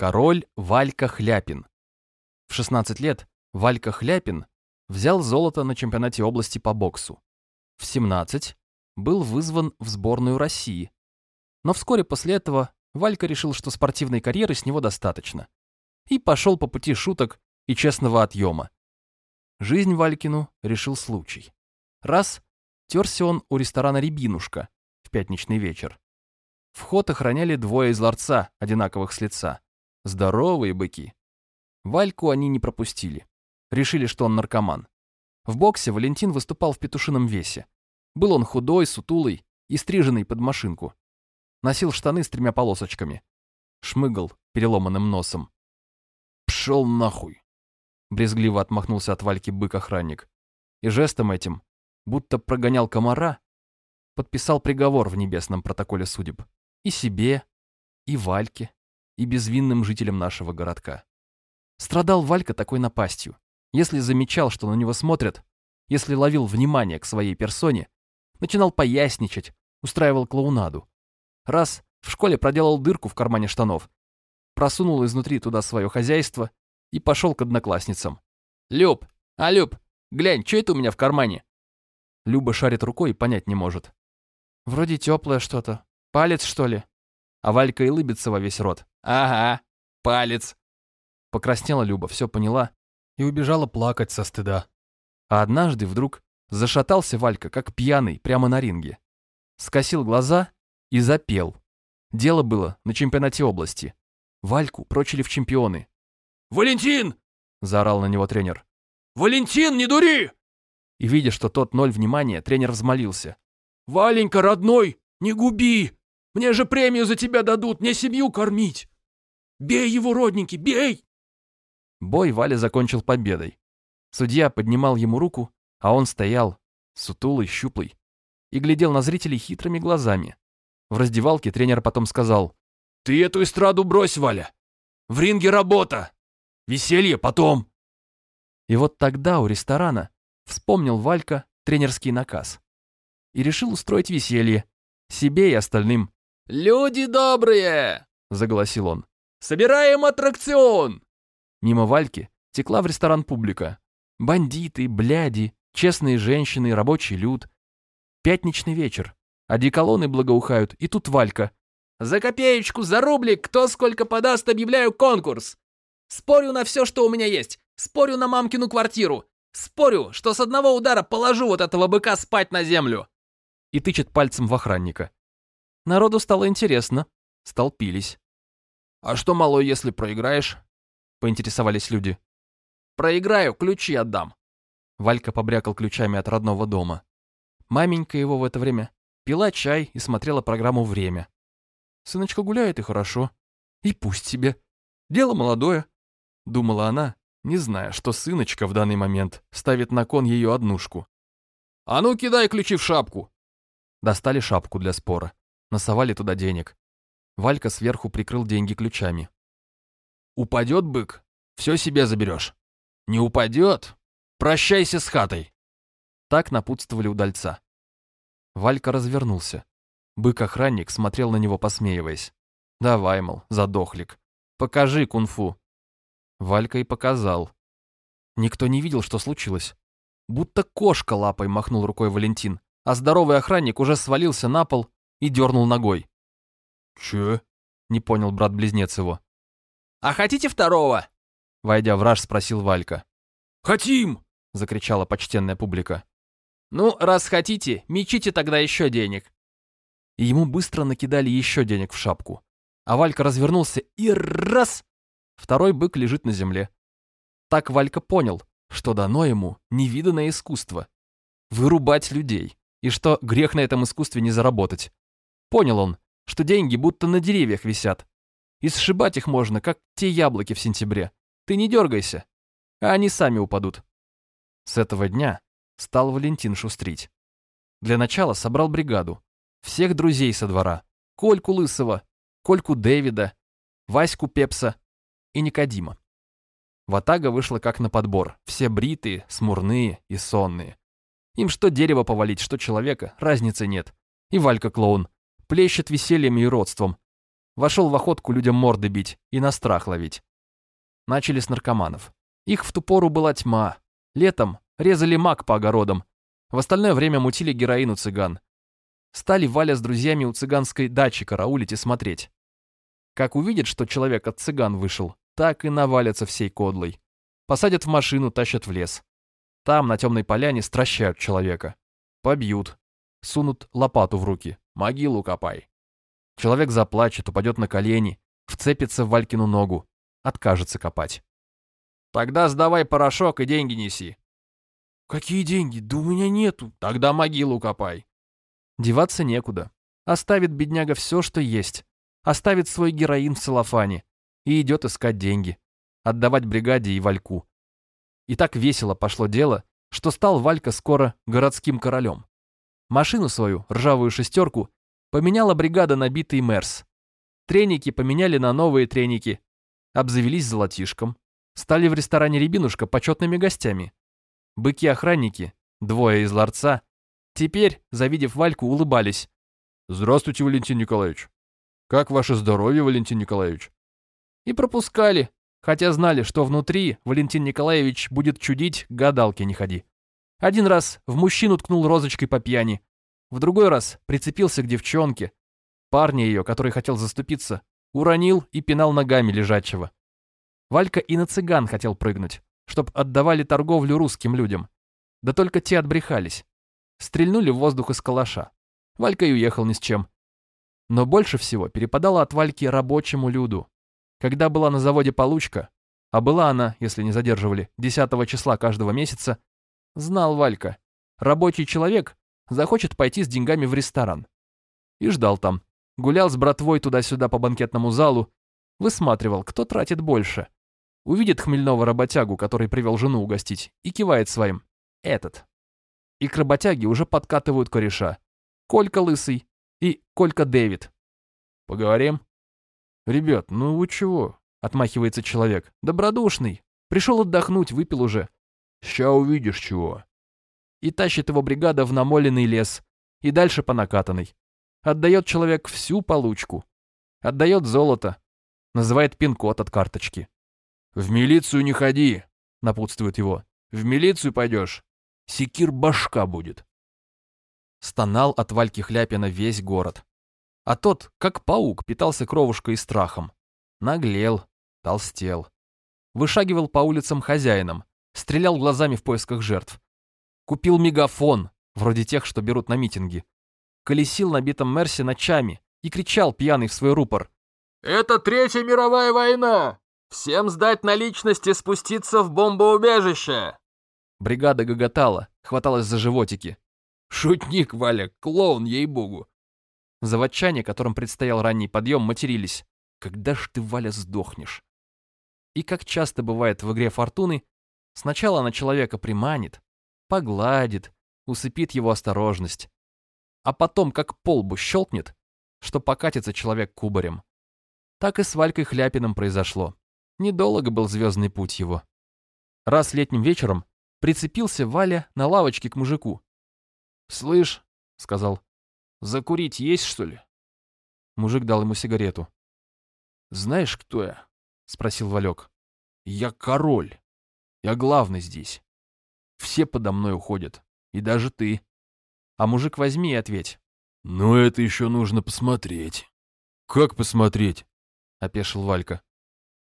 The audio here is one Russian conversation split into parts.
Король Валька Хляпин. В 16 лет Валька Хляпин взял золото на чемпионате области по боксу. В 17 был вызван в сборную России. Но вскоре после этого Валька решил, что спортивной карьеры с него достаточно. И пошел по пути шуток и честного отъема. Жизнь Валькину решил случай. Раз терся он у ресторана «Рябинушка» в пятничный вечер. Вход охраняли двое из ларца, одинаковых с лица. Здоровые быки. Вальку они не пропустили. Решили, что он наркоман. В боксе Валентин выступал в петушином весе. Был он худой, сутулый и стриженный под машинку. Носил штаны с тремя полосочками. Шмыгал переломанным носом. «Пшел нахуй!» Брезгливо отмахнулся от Вальки бык-охранник. И жестом этим, будто прогонял комара, подписал приговор в небесном протоколе судеб. И себе, и Вальке, и безвинным жителям нашего городка. Страдал Валька такой напастью. Если замечал, что на него смотрят, если ловил внимание к своей персоне, начинал поясничать, устраивал клоунаду. Раз в школе проделал дырку в кармане штанов, просунул изнутри туда свое хозяйство и пошел к одноклассницам. «Люб, а, Люб, глянь, что это у меня в кармане?» Люба шарит рукой и понять не может. «Вроде теплое что-то. Палец, что ли?» А Валька и лыбится во весь рот. «Ага, палец». Покраснела Люба, все поняла и убежала плакать со стыда. А однажды вдруг зашатался Валька, как пьяный, прямо на ринге. Скосил глаза и запел. Дело было на чемпионате области. Вальку прочили в чемпионы. «Валентин!» — заорал на него тренер. «Валентин, не дури!» И видя, что тот ноль внимания, тренер взмолился. «Валенька, родной, не губи! Мне же премию за тебя дадут, мне семью кормить! Бей его, родненький, бей!» Бой Валя закончил победой. Судья поднимал ему руку, а он стоял, сутулый, щуплый, и глядел на зрителей хитрыми глазами. В раздевалке тренер потом сказал, «Ты эту эстраду брось, Валя! В ринге работа! Веселье потом!» И вот тогда у ресторана вспомнил Валька тренерский наказ и решил устроить веселье себе и остальным. «Люди добрые!» — загласил он. «Собираем аттракцион!» Мимо Вальки текла в ресторан публика. Бандиты, бляди, честные женщины, рабочий люд. Пятничный вечер. Одеколоны благоухают, и тут Валька. «За копеечку, за рублик, кто сколько подаст, объявляю конкурс! Спорю на все, что у меня есть! Спорю на мамкину квартиру! Спорю, что с одного удара положу вот этого быка спать на землю!» И тычет пальцем в охранника. Народу стало интересно. Столпились. «А что, малой, если проиграешь?» Поинтересовались люди. «Проиграю, ключи отдам». Валька побрякал ключами от родного дома. Маменька его в это время пила чай и смотрела программу «Время». Сыночка гуляет и хорошо. И пусть себе. Дело молодое. Думала она, не зная, что сыночка в данный момент ставит на кон ее однушку. «А ну, кидай ключи в шапку!» Достали шапку для спора. Насовали туда денег. Валька сверху прикрыл деньги ключами. «Упадет бык, все себе заберешь. Не упадет, прощайся с хатой!» Так напутствовали удальца. Валька развернулся. Бык-охранник смотрел на него, посмеиваясь. «Давай, мол, задохлик, покажи кунг-фу». Валька и показал. Никто не видел, что случилось. Будто кошка лапой махнул рукой Валентин, а здоровый охранник уже свалился на пол и дернул ногой. «Че?» — не понял брат-близнец его. «А хотите второго?» — войдя в раж, спросил Валька. «Хотим!» — закричала почтенная публика. «Ну, раз хотите, мечите тогда еще денег». И ему быстро накидали еще денег в шапку. А Валька развернулся и раз! Второй бык лежит на земле. Так Валька понял, что дано ему невиданное искусство. Вырубать людей. И что грех на этом искусстве не заработать. Понял он, что деньги будто на деревьях висят. И сшибать их можно, как те яблоки в сентябре. Ты не дергайся, а они сами упадут. С этого дня стал Валентин шустрить. Для начала собрал бригаду. Всех друзей со двора. Кольку Лысого, Кольку Дэвида, Ваську Пепса и Никодима. Ватага вышла как на подбор, все бритые, смурные и сонные. Им что дерево повалить, что человека, разницы нет. И Валька клоун, плещет весельем и родством. Вошел в охотку людям морды бить и на страх ловить. Начали с наркоманов. Их в ту пору была тьма. Летом резали мак по огородам. В остальное время мутили героин у цыган. Стали Валя с друзьями у цыганской дачи караулить и смотреть. Как увидят, что человек от цыган вышел, так и навалятся всей кодлой. Посадят в машину, тащат в лес. Там, на темной поляне, стращают человека. Побьют. Сунут лопату в руки. Могилу копай. Человек заплачет, упадет на колени, вцепится в Валькину ногу, откажется копать. Тогда сдавай порошок и деньги неси. Какие деньги? Да у меня нету. Тогда могилу копай. Деваться некуда. Оставит бедняга все, что есть. Оставит свой героин в целлофане. И идет искать деньги. Отдавать бригаде и Вальку. И так весело пошло дело, что стал Валька скоро городским королем. Машину свою, ржавую шестерку, поменяла бригада на битый Мерс. Треники поменяли на новые треники. Обзавелись золотишком. Стали в ресторане «Рябинушка» почетными гостями. Быки-охранники, двое из ларца, теперь, завидев Вальку, улыбались. «Здравствуйте, Валентин Николаевич. Как ваше здоровье, Валентин Николаевич?» И пропускали, хотя знали, что внутри Валентин Николаевич будет чудить, гадалки не ходи. Один раз в мужчину ткнул розочкой по пьяни, в другой раз прицепился к девчонке. Парня ее, который хотел заступиться, уронил и пинал ногами лежачего. Валька и на цыган хотел прыгнуть, чтоб отдавали торговлю русским людям. Да только те отбрехались. Стрельнули в воздух из калаша. Валька и уехал ни с чем. Но больше всего перепадало от Вальки рабочему люду. Когда была на заводе получка, а была она, если не задерживали, 10 числа каждого месяца, знал Валька. Рабочий человек захочет пойти с деньгами в ресторан. И ждал там. Гулял с братвой туда-сюда по банкетному залу, высматривал, кто тратит больше. Увидит хмельного работягу, который привел жену угостить, и кивает своим. Этот. И к работяге уже подкатывают кореша. Колька Лысый и Колька Дэвид. Поговорим? Ребят, ну вы чего? Отмахивается человек. Добродушный. Пришел отдохнуть, выпил уже. Ща увидишь чего. И тащит его бригада в намоленный лес. И дальше по накатанной. Отдает человек всю получку. Отдает золото. Называет пин-код от карточки. «В милицию не ходи», — напутствует его. «В милицию пойдешь, секир башка будет». Стонал от Вальки Хляпина весь город. А тот, как паук, питался кровушкой и страхом. Наглел, толстел. Вышагивал по улицам хозяином, стрелял глазами в поисках жертв. Купил мегафон, вроде тех, что берут на митинги. Колесил на битом Мерсе ночами и кричал пьяный в свой рупор. «Это Третья мировая война! «Всем сдать наличности спуститься в бомбоубежище!» Бригада гоготала, хваталась за животики. «Шутник, Валя, клоун, ей-богу!» Заводчане, которым предстоял ранний подъем, матерились. «Когда ж ты, Валя, сдохнешь?» И как часто бывает в игре фортуны, сначала она человека приманит, погладит, усыпит его осторожность, а потом как полбу щелкнет, что покатится человек кубарем. Так и с Валькой Хляпиным произошло. Недолго был звездный путь его. Раз летним вечером прицепился Валя на лавочке к мужику. «Слышь», — сказал, — «закурить есть, что ли?» Мужик дал ему сигарету. «Знаешь, кто я?» — спросил Валек. «Я король. Я главный здесь. Все подо мной уходят. И даже ты. А мужик возьми и ответь». «Ну, это еще нужно посмотреть». «Как посмотреть?» — опешил Валька.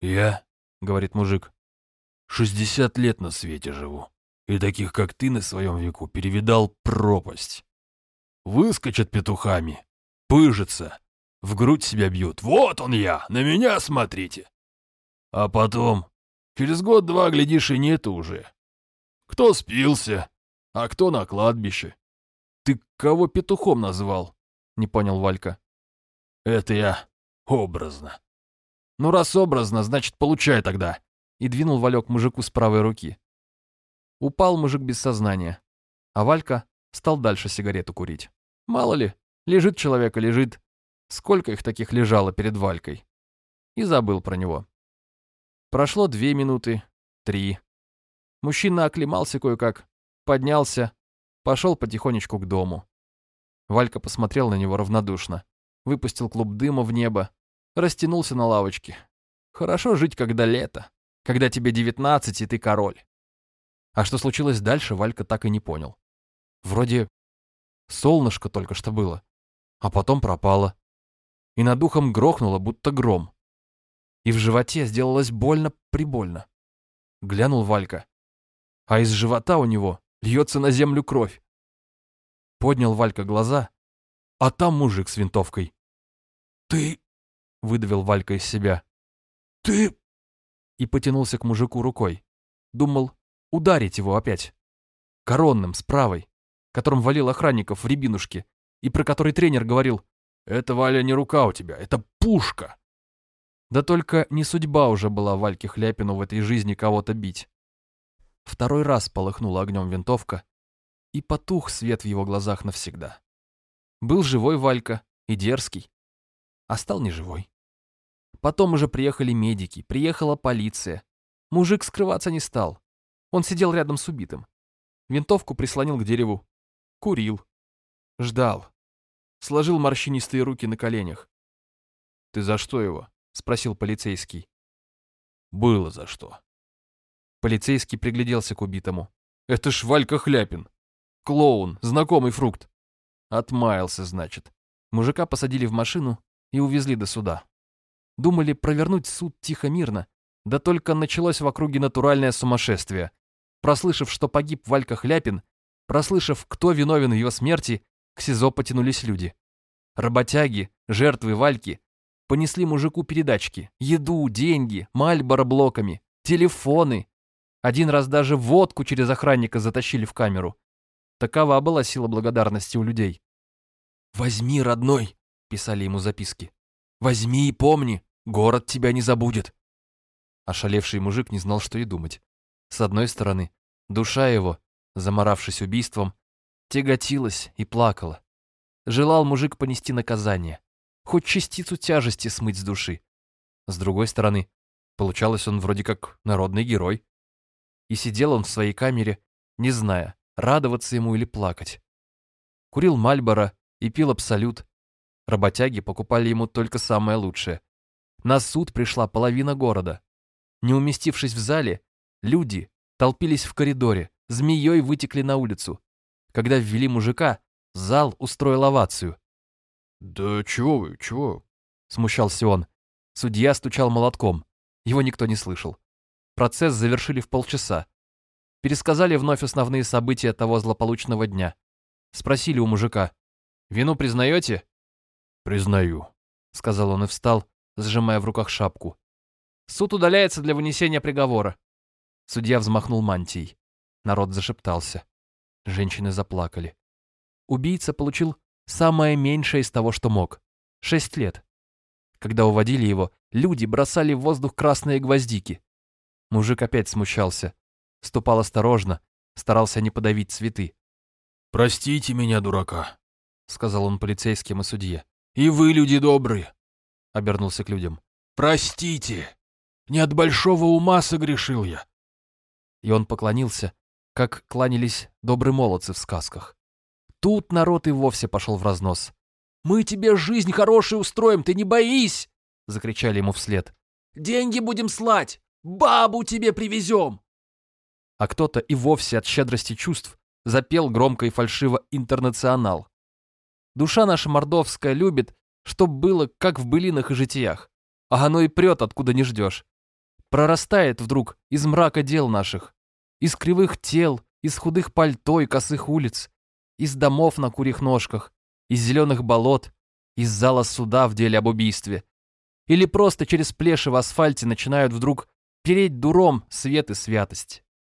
«Я — говорит мужик. «Шестьдесят лет на свете живу, и таких, как ты, на своем веку перевидал пропасть. Выскочат петухами, пыжатся, в грудь себя бьют. Вот он я, на меня смотрите. А потом, через год-два, глядишь, и нету уже. Кто спился, а кто на кладбище. Ты кого петухом назвал?» — не понял Валька. «Это я образно. «Ну, раз образно, значит, получай тогда!» И двинул Валек мужику с правой руки. Упал мужик без сознания, а Валька стал дальше сигарету курить. Мало ли, лежит человек и лежит. Сколько их таких лежало перед Валькой. И забыл про него. Прошло две минуты, три. Мужчина оклемался кое-как, поднялся, пошел потихонечку к дому. Валька посмотрел на него равнодушно, выпустил клуб дыма в небо, Растянулся на лавочке. Хорошо жить, когда лето, когда тебе 19 и ты король. А что случилось дальше, Валька так и не понял. Вроде солнышко только что было, а потом пропало. И над духом грохнуло, будто гром. И в животе сделалось больно-прибольно. Глянул Валька. А из живота у него льется на землю кровь. Поднял Валька глаза, а там мужик с винтовкой. «Ты выдавил Валька из себя. «Ты...» И потянулся к мужику рукой. Думал ударить его опять. Коронным, с правой, которым валил охранников в рябинушке, и про который тренер говорил «Это, Валя, не рука у тебя, это пушка!» Да только не судьба уже была Вальке Хляпину в этой жизни кого-то бить. Второй раз полыхнула огнем винтовка, и потух свет в его глазах навсегда. Был живой Валька и дерзкий, а стал неживой. Потом уже приехали медики, приехала полиция. Мужик скрываться не стал. Он сидел рядом с убитым. Винтовку прислонил к дереву. Курил. Ждал. Сложил морщинистые руки на коленях. «Ты за что его?» — спросил полицейский. «Было за что». Полицейский пригляделся к убитому. «Это ж Валька Хляпин. Клоун, знакомый фрукт». Отмаялся, значит. Мужика посадили в машину и увезли до суда. Думали провернуть суд тихо-мирно, да только началось в округе натуральное сумасшествие. Прослышав, что погиб Валька Хляпин, прослышав, кто виновен в его смерти, к СИЗО потянулись люди. Работяги, жертвы Вальки, понесли мужику передачки, еду, деньги, мальборо блоками, телефоны. Один раз даже водку через охранника затащили в камеру. Такова была сила благодарности у людей. «Возьми, родной!» — писали ему записки. Возьми и помни, город тебя не забудет. Ошалевший мужик не знал, что и думать. С одной стороны, душа его, заморавшись убийством, тяготилась и плакала. Желал мужик понести наказание, хоть частицу тяжести смыть с души. С другой стороны, получалось он вроде как народный герой. И сидел он в своей камере, не зная, радоваться ему или плакать. Курил Мальборо и пил Абсолют, Работяги покупали ему только самое лучшее. На суд пришла половина города. Не уместившись в зале, люди толпились в коридоре, змеей вытекли на улицу. Когда ввели мужика, зал устроил овацию. «Да чего вы, чего?» — смущался он. Судья стучал молотком. Его никто не слышал. Процесс завершили в полчаса. Пересказали вновь основные события того злополучного дня. Спросили у мужика. «Вину признаете?» «Признаю», — сказал он и встал, сжимая в руках шапку. «Суд удаляется для вынесения приговора». Судья взмахнул мантией. Народ зашептался. Женщины заплакали. Убийца получил самое меньшее из того, что мог. Шесть лет. Когда уводили его, люди бросали в воздух красные гвоздики. Мужик опять смущался. Ступал осторожно, старался не подавить цветы. «Простите меня, дурака», — сказал он полицейским и судье. И вы, люди добрые, — обернулся к людям, — простите, не от большого ума согрешил я. И он поклонился, как кланялись добрые молодцы в сказках. Тут народ и вовсе пошел в разнос. «Мы тебе жизнь хорошую устроим, ты не боись!» — закричали ему вслед. «Деньги будем слать! Бабу тебе привезем!» А кто-то и вовсе от щедрости чувств запел громко и фальшиво «Интернационал». Душа наша мордовская любит, чтоб было, как в былинах и житиях. А оно и прет, откуда не ждешь. Прорастает вдруг из мрака дел наших, из кривых тел, из худых пальто и косых улиц, из домов на курьих ножках, из зеленых болот, из зала суда в деле об убийстве. Или просто через плеши в асфальте начинают вдруг переть дуром свет и святость.